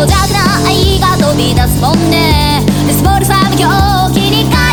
強弱な愛が飛び出すもんね。スポルサム狂気に変